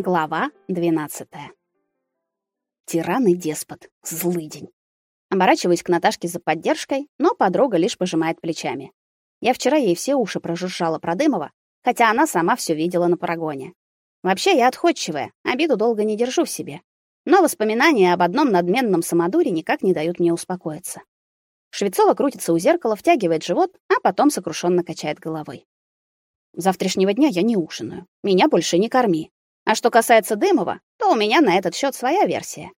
Глава 12. Тиран и деспот, злыдень. Оборачиваюсь к Наташке за поддержкой, но подруга лишь пожимает плечами. Я вчера ей все уши прожужжала про Дымова, хотя она сама все видела на парагоне. Вообще я отходчивая, обиду долго не держу в себе. Но воспоминания об одном надменном самодуре никак не дают мне успокоиться. Швецова крутится у зеркала, втягивает живот, а потом сокрушенно качает головой. Завтрашнего дня я не ужинаю. Меня больше не корми. А что касается Дымова, то у меня на этот счет своя версия.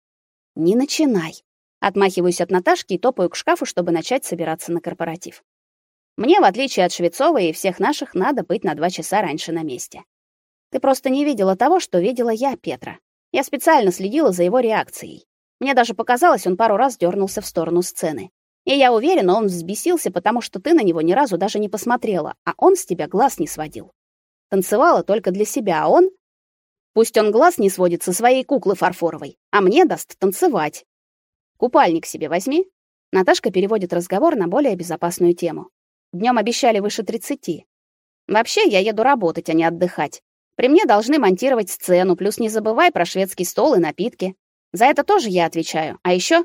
Не начинай. Отмахиваюсь от Наташки и топаю к шкафу, чтобы начать собираться на корпоратив. Мне, в отличие от Швецовой и всех наших, надо быть на два часа раньше на месте. Ты просто не видела того, что видела я, Петра. Я специально следила за его реакцией. Мне даже показалось, он пару раз дернулся в сторону сцены. И я уверена, он взбесился, потому что ты на него ни разу даже не посмотрела, а он с тебя глаз не сводил. Танцевала только для себя, а он Пусть он глаз не сводит со своей куклы фарфоровой, а мне даст танцевать. Купальник себе возьми. Наташка переводит разговор на более безопасную тему. Днем обещали выше 30. Вообще, я еду работать, а не отдыхать. При мне должны монтировать сцену, плюс не забывай про шведский стол и напитки. За это тоже я отвечаю. А еще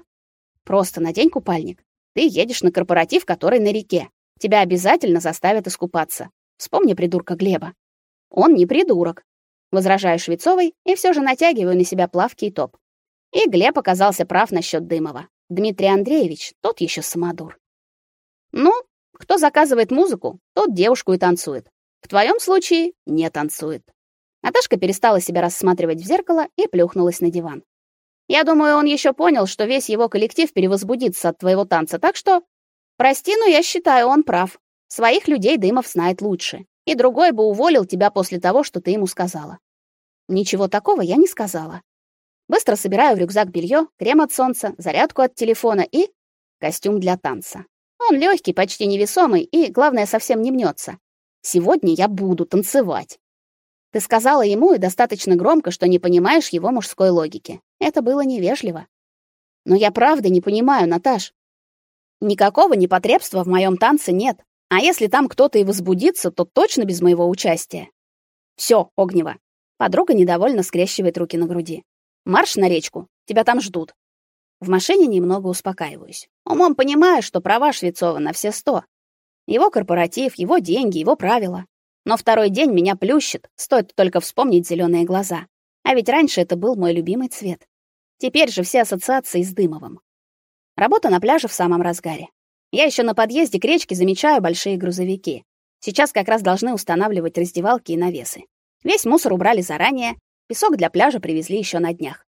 просто надень купальник. Ты едешь на корпоратив, который на реке. Тебя обязательно заставят искупаться. Вспомни придурка Глеба. Он не придурок. Возражаю Швецовой и все же натягиваю на себя плавки и топ. И Глеб оказался прав насчет Дымова. Дмитрий Андреевич, тот еще самодур. Ну, кто заказывает музыку, тот девушку и танцует. В твоем случае не танцует. Наташка перестала себя рассматривать в зеркало и плюхнулась на диван. Я думаю, он еще понял, что весь его коллектив перевозбудится от твоего танца, так что прости, но я считаю, он прав. Своих людей Дымов знает лучше и другой бы уволил тебя после того, что ты ему сказала. Ничего такого я не сказала. Быстро собираю в рюкзак белье, крем от солнца, зарядку от телефона и костюм для танца. Он легкий, почти невесомый и, главное, совсем не мнется. Сегодня я буду танцевать. Ты сказала ему и достаточно громко, что не понимаешь его мужской логики. Это было невежливо. Но я правда не понимаю, Наташ. Никакого непотребства в моем танце нет. А если там кто-то и возбудится, то точно без моего участия. Все, Огнева. Подруга недовольно скрещивает руки на груди. Марш на речку, тебя там ждут. В машине немного успокаиваюсь. Умом понимаю, что права Швецова на все сто. Его корпоратив, его деньги, его правила. Но второй день меня плющит, стоит только вспомнить зеленые глаза. А ведь раньше это был мой любимый цвет. Теперь же все ассоциации с Дымовым. Работа на пляже в самом разгаре. Я еще на подъезде к речке замечаю большие грузовики. Сейчас как раз должны устанавливать раздевалки и навесы. Весь мусор убрали заранее, песок для пляжа привезли еще на днях.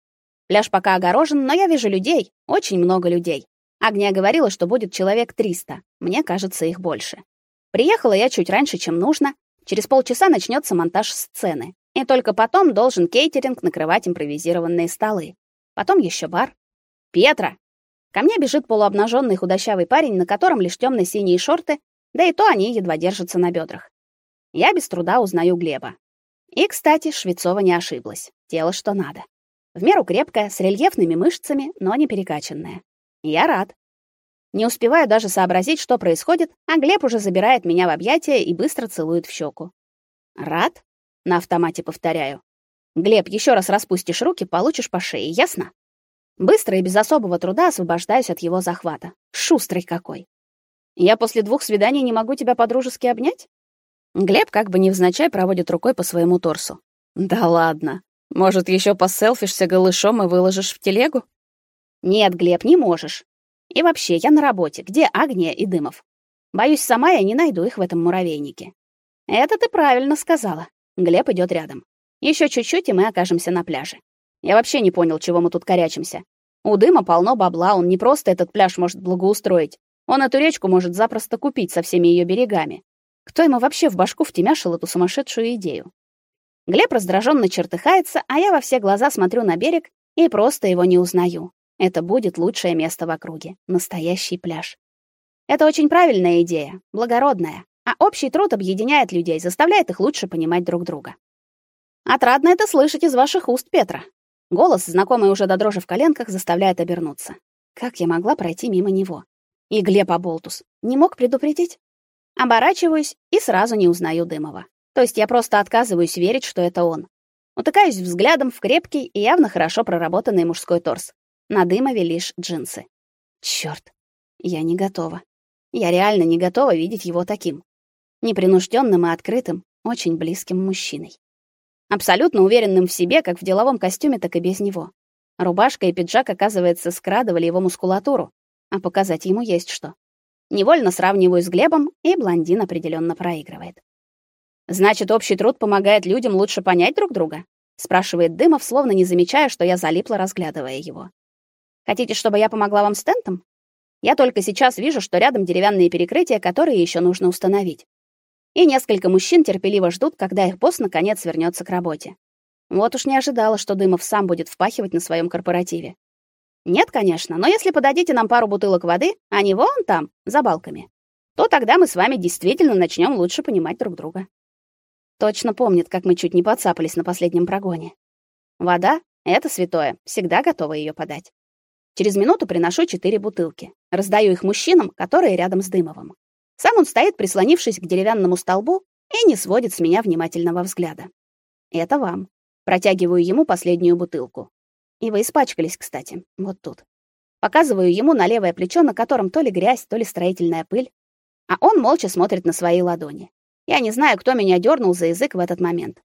Пляж пока огорожен, но я вижу людей, очень много людей. Агния говорила, что будет человек 300. Мне кажется, их больше. Приехала я чуть раньше, чем нужно. Через полчаса начнется монтаж сцены. И только потом должен кейтеринг накрывать импровизированные столы. Потом еще бар. Петра, Ко мне бежит полуобнаженный худощавый парень, на котором лишь темно синие шорты, да и то они едва держатся на бедрах. Я без труда узнаю Глеба. И, кстати, Швецова не ошиблась. Тело что надо. В меру крепкое, с рельефными мышцами, но не перекачанное. Я рад. Не успеваю даже сообразить, что происходит, а Глеб уже забирает меня в объятия и быстро целует в щеку. Рад? На автомате повторяю. Глеб, еще раз распустишь руки, получишь по шее, ясно? Быстро и без особого труда освобождаюсь от его захвата. Шустрый какой. Я после двух свиданий не могу тебя по-дружески обнять? Глеб как бы невзначай проводит рукой по своему торсу. Да ладно. Может, еще поселфишься голышом и выложишь в телегу? Нет, Глеб, не можешь. И вообще, я на работе. Где Агния и Дымов? Боюсь, сама я не найду их в этом муравейнике. Это ты правильно сказала. Глеб идет рядом. Еще чуть-чуть, и мы окажемся на пляже. Я вообще не понял, чего мы тут корячимся. У дыма полно бабла, он не просто этот пляж может благоустроить. Он эту речку может запросто купить со всеми ее берегами. Кто ему вообще в башку втемяшил эту сумасшедшую идею? Глеб раздраженно чертыхается, а я во все глаза смотрю на берег и просто его не узнаю. Это будет лучшее место в округе, настоящий пляж. Это очень правильная идея, благородная, а общий труд объединяет людей, заставляет их лучше понимать друг друга. Отрадно это слышать из ваших уст, Петра. Голос, знакомый уже до дрожи в коленках, заставляет обернуться. Как я могла пройти мимо него? И Глеб Аболтус не мог предупредить? Оборачиваюсь и сразу не узнаю Дымова. То есть я просто отказываюсь верить, что это он. Утыкаюсь взглядом в крепкий и явно хорошо проработанный мужской торс. На Дымове лишь джинсы. Чёрт, я не готова. Я реально не готова видеть его таким. Непринужденным и открытым, очень близким мужчиной. Абсолютно уверенным в себе, как в деловом костюме, так и без него. Рубашка и пиджак, оказывается, скрадывали его мускулатуру, а показать ему есть что. Невольно сравниваю с Глебом, и блондин определенно проигрывает. Значит, общий труд помогает людям лучше понять друг друга? спрашивает Дымов, словно не замечая, что я залипла, разглядывая его. Хотите, чтобы я помогла вам с тентом? Я только сейчас вижу, что рядом деревянные перекрытия, которые еще нужно установить. И несколько мужчин терпеливо ждут, когда их босс наконец вернется к работе. Вот уж не ожидала, что Дымов сам будет впахивать на своем корпоративе. Нет, конечно, но если подадите нам пару бутылок воды, а не вон там, за балками, то тогда мы с вами действительно начнем лучше понимать друг друга. Точно помнит, как мы чуть не подцапались на последнем прогоне. Вода это святое, всегда готова ее подать. Через минуту приношу четыре бутылки. Раздаю их мужчинам, которые рядом с Дымовым. Сам он стоит, прислонившись к деревянному столбу, и не сводит с меня внимательного взгляда. Это вам. Протягиваю ему последнюю бутылку. И вы испачкались, кстати, вот тут. Показываю ему на левое плечо, на котором то ли грязь, то ли строительная пыль, а он молча смотрит на свои ладони. Я не знаю, кто меня дернул за язык в этот момент.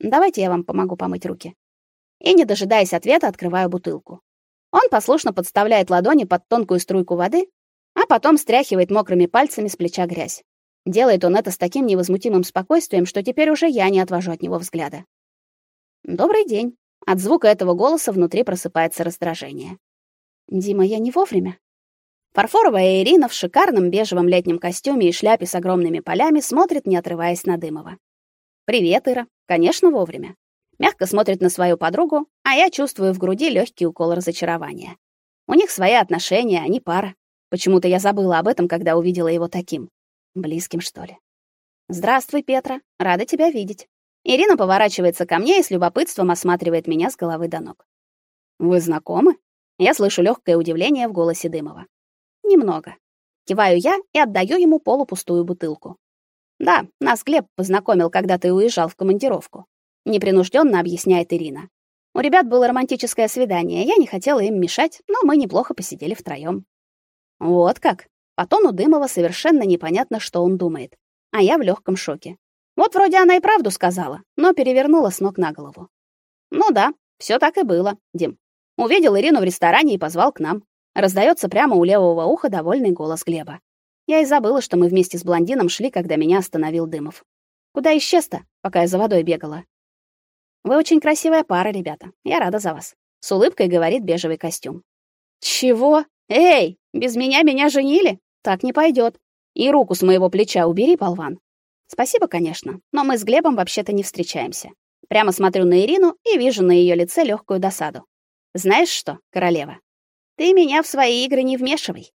Давайте я вам помогу помыть руки. И не дожидаясь ответа, открываю бутылку. Он послушно подставляет ладони под тонкую струйку воды, а потом стряхивает мокрыми пальцами с плеча грязь. Делает он это с таким невозмутимым спокойствием, что теперь уже я не отвожу от него взгляда. Добрый день. От звука этого голоса внутри просыпается раздражение. Дима, я не вовремя. Фарфоровая Ирина в шикарном бежевом летнем костюме и шляпе с огромными полями смотрит, не отрываясь на Дымова. «Привет, Ира. Конечно, вовремя». Мягко смотрит на свою подругу, а я чувствую в груди легкий укол разочарования. У них свои отношения, они пара. Почему-то я забыла об этом, когда увидела его таким. Близким, что ли. «Здравствуй, Петра. Рада тебя видеть». Ирина поворачивается ко мне и с любопытством осматривает меня с головы до ног. «Вы знакомы?» Я слышу легкое удивление в голосе Дымова. Немного. Киваю я и отдаю ему полупустую бутылку. Да, нас Глеб познакомил, когда ты уезжал в командировку. Непринужденно объясняет Ирина. У ребят было романтическое свидание, я не хотела им мешать, но мы неплохо посидели втроем. Вот как. По тону Дымова совершенно непонятно, что он думает. А я в легком шоке. Вот вроде она и правду сказала, но перевернула с ног на голову. Ну да, все так и было, Дим. Увидел Ирину в ресторане и позвал к нам. Раздается прямо у левого уха довольный голос Глеба. Я и забыла, что мы вместе с блондином шли, когда меня остановил Дымов. Куда исчез-то, пока я за водой бегала? Вы очень красивая пара, ребята. Я рада за вас. С улыбкой говорит бежевый костюм. Чего? Эй, без меня меня женили? Так не пойдет. И руку с моего плеча убери, болван. Спасибо, конечно, но мы с Глебом вообще-то не встречаемся. Прямо смотрю на Ирину и вижу на ее лице легкую досаду. Знаешь что, королева, ты меня в свои игры не вмешивай.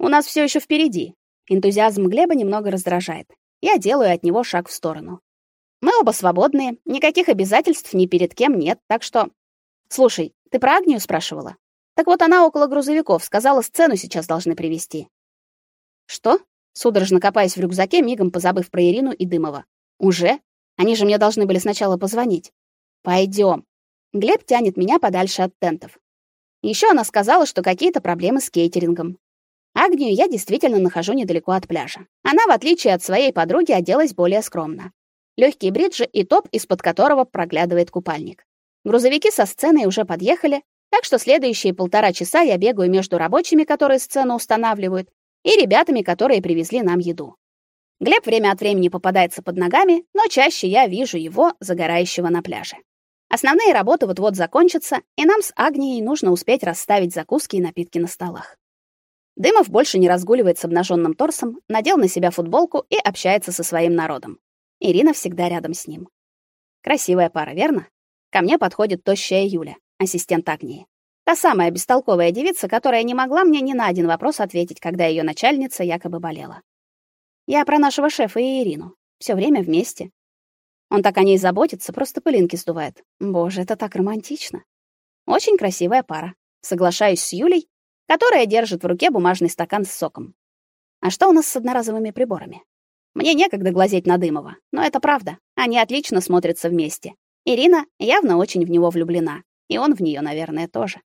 У нас все еще впереди. Энтузиазм Глеба немного раздражает. Я делаю от него шаг в сторону. Мы оба свободные, никаких обязательств ни перед кем нет, так что Слушай, ты про Агнию спрашивала? Так вот она около грузовиков, сказала, сцену сейчас должны привезти. Что? Судорожно копаясь в рюкзаке, мигом позабыв про Ирину и Дымова. Уже? Они же мне должны были сначала позвонить. Пойдем. Глеб тянет меня подальше от тентов. Еще она сказала, что какие-то проблемы с кейтерингом. Агнию я действительно нахожу недалеко от пляжа. Она, в отличие от своей подруги, оделась более скромно. Легкие бриджи и топ, из-под которого проглядывает купальник. Грузовики со сценой уже подъехали, так что следующие полтора часа я бегаю между рабочими, которые сцену устанавливают, и ребятами, которые привезли нам еду. Глеб время от времени попадается под ногами, но чаще я вижу его загорающего на пляже. Основные работы вот-вот закончатся, и нам с Агнией нужно успеть расставить закуски и напитки на столах. Дымов больше не разгуливает с обнаженным торсом, надел на себя футболку и общается со своим народом. Ирина всегда рядом с ним. Красивая пара, верно? Ко мне подходит тощая Юля, ассистент Агнии. Та самая бестолковая девица, которая не могла мне ни на один вопрос ответить, когда ее начальница якобы болела. Я про нашего шефа и Ирину. Все время вместе, он так о ней заботится, просто пылинки сдувает. Боже, это так романтично. Очень красивая пара. Соглашаюсь с Юлей, которая держит в руке бумажный стакан с соком. А что у нас с одноразовыми приборами? Мне некогда глазеть на Дымова, но это правда. Они отлично смотрятся вместе. Ирина явно очень в него влюблена, и он в нее, наверное, тоже.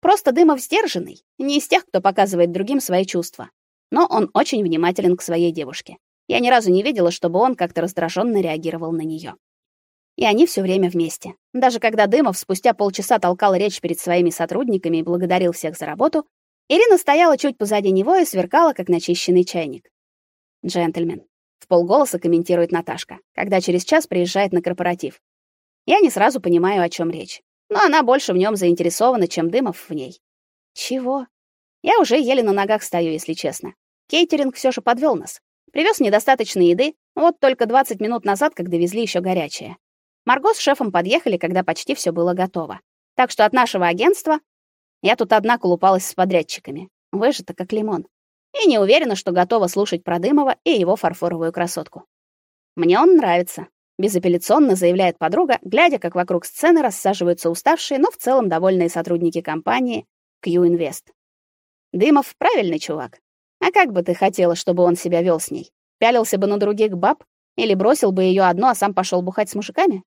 Просто Дымов сдержанный, не из тех, кто показывает другим свои чувства. Но он очень внимателен к своей девушке. Я ни разу не видела, чтобы он как-то раздраженно реагировал на нее. И они все время вместе. Даже когда Дымов спустя полчаса толкал речь перед своими сотрудниками и благодарил всех за работу, Ирина стояла чуть позади него и сверкала, как начищенный чайник. «Джентльмен», — в полголоса комментирует Наташка, когда через час приезжает на корпоратив. Я не сразу понимаю, о чем речь, но она больше в нем заинтересована, чем Дымов в ней. Чего? Я уже еле на ногах стою, если честно. Кейтеринг все же подвел нас. Привез недостаточно еды, вот только 20 минут назад, когда везли еще горячее. Марго с шефом подъехали, когда почти все было готово. Так что от нашего агентства я тут одна колупалась с подрядчиками. Выжата как лимон. И не уверена, что готова слушать про Дымова и его фарфоровую красотку. Мне он нравится, безапелляционно заявляет подруга, глядя, как вокруг сцены рассаживаются уставшие, но в целом довольные сотрудники компании Q Invest. Дымов правильный чувак. А как бы ты хотела, чтобы он себя вел с ней? Пялился бы на других баб или бросил бы ее одну, а сам пошел бухать с мужиками?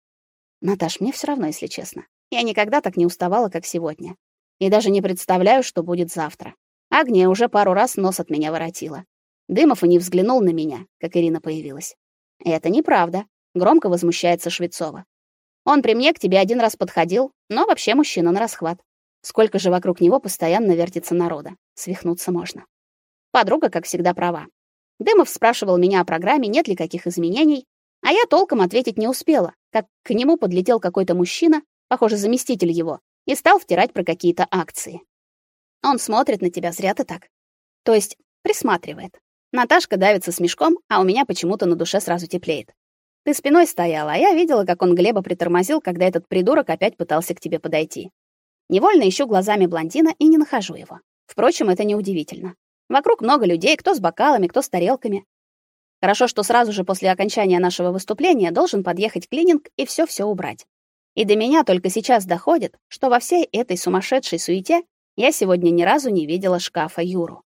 Наташ, мне все равно, если честно. Я никогда так не уставала, как сегодня и даже не представляю, что будет завтра. Агния уже пару раз нос от меня воротила. Дымов и не взглянул на меня, как Ирина появилась. Это неправда, громко возмущается Швецова. Он при мне к тебе один раз подходил, но вообще мужчина на расхват. Сколько же вокруг него постоянно вертится народа. Свихнуться можно. Подруга, как всегда, права. Дымов спрашивал меня о программе, нет ли каких изменений, а я толком ответить не успела, как к нему подлетел какой-то мужчина, похоже, заместитель его, и стал втирать про какие-то акции. Он смотрит на тебя зря ты так. То есть присматривает. Наташка давится смешком, а у меня почему-то на душе сразу теплеет. Ты спиной стояла, а я видела, как он Глеба притормозил, когда этот придурок опять пытался к тебе подойти. Невольно ищу глазами блондина и не нахожу его. Впрочем, это неудивительно. Вокруг много людей, кто с бокалами, кто с тарелками. Хорошо, что сразу же после окончания нашего выступления должен подъехать клининг и все-все убрать. И до меня только сейчас доходит, что во всей этой сумасшедшей суете я сегодня ни разу не видела шкафа Юру.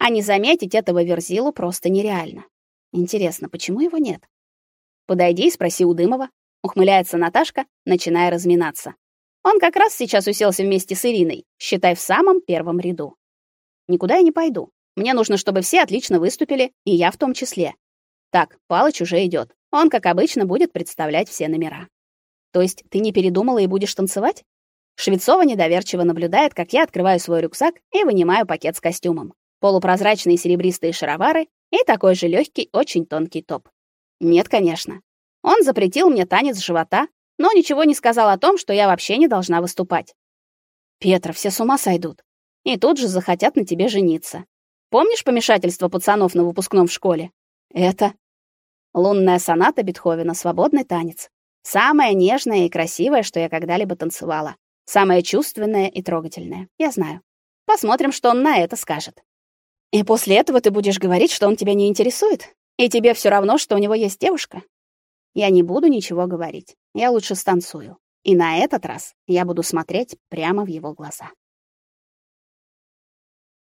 А не заметить этого Верзилу просто нереально. Интересно, почему его нет? Подойди и спроси у Дымова, ухмыляется Наташка, начиная разминаться. Он как раз сейчас уселся вместе с Ириной, считай в самом первом ряду. Никуда я не пойду. Мне нужно, чтобы все отлично выступили, и я в том числе. Так, Палыч уже идет. Он, как обычно, будет представлять все номера. То есть ты не передумала и будешь танцевать? Швецова недоверчиво наблюдает, как я открываю свой рюкзак и вынимаю пакет с костюмом. Полупрозрачные серебристые шаровары и такой же легкий, очень тонкий топ. Нет, конечно. Он запретил мне танец живота, но ничего не сказал о том, что я вообще не должна выступать. Петра, все с ума сойдут. И тут же захотят на тебе жениться. Помнишь помешательство пацанов на выпускном в школе? Это лунная соната Бетховена, свободный танец. Самое нежное и красивое, что я когда-либо танцевала. Самое чувственное и трогательное. Я знаю. Посмотрим, что он на это скажет. И после этого ты будешь говорить, что он тебя не интересует? И тебе все равно, что у него есть девушка? Я не буду ничего говорить. Я лучше станцую. И на этот раз я буду смотреть прямо в его глаза.